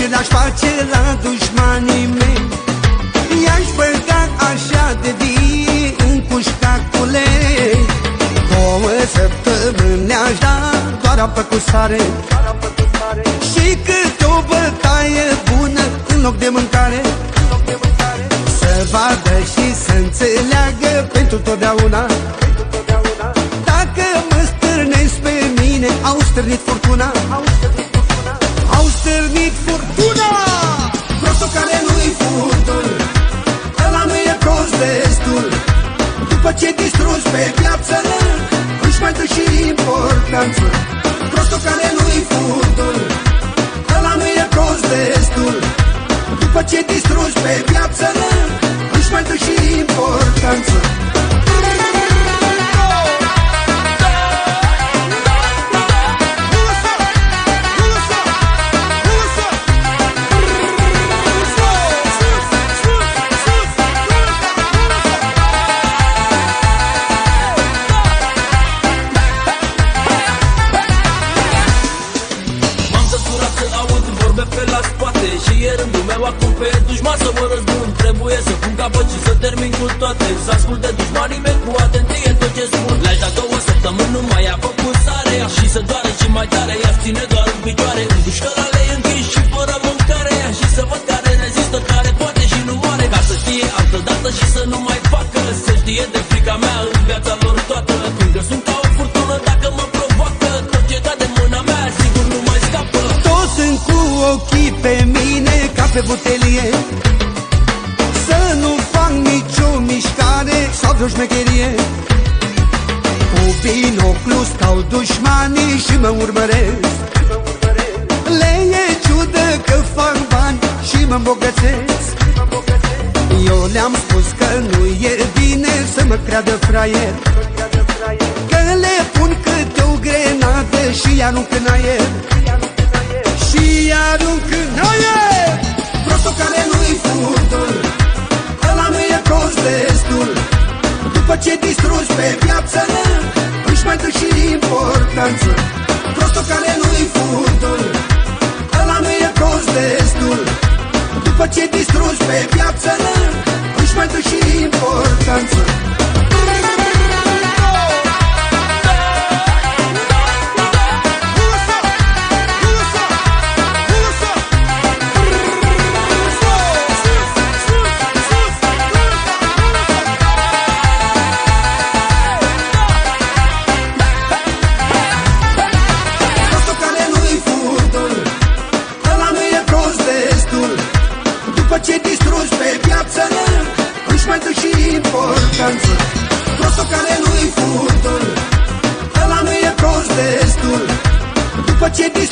ce le-aș face la dușmanii mei. I-aș băga așa de vii în pușca cu lei Două săptămâni ne-aș da doar apă cu sare. Și câte o bătaie bună în loc de mâncare. Să vadă și să înțeleagă pentru totdeauna. Dacă mă stârnesc pe mine, au stârnit pe piață Își mai dă și importanță Prostul care nu-i furtul Ăla nu e prost destul spate Și e rândul meu acum pe dușman să mă răzbun. Trebuie să pun capăt și să termin cu toate. Să ascult de dușmanii mei cu atenție tot ce spun. Le-aș da două săptămâni, nu mai a făcut sare Și să doare și mai tare, ea pe mine ca pe butelie. Să nu fac nicio mișcare sau vreo șmecherie. Cu binoclu stau dușmanii și mă urmăresc. Le e ciudă că fac bani și mă îmbogățesc. Eu le-am spus că nu e bine să mă creadă fraier. Că le pun câte o grenadă și arunc în aer Și arunc După ce distrus pe piață Își mai dă și importanță. Prostul care nu-i furtul Ăla nu e prost destul. După ce distrus pe piață Își mai dă și importanță După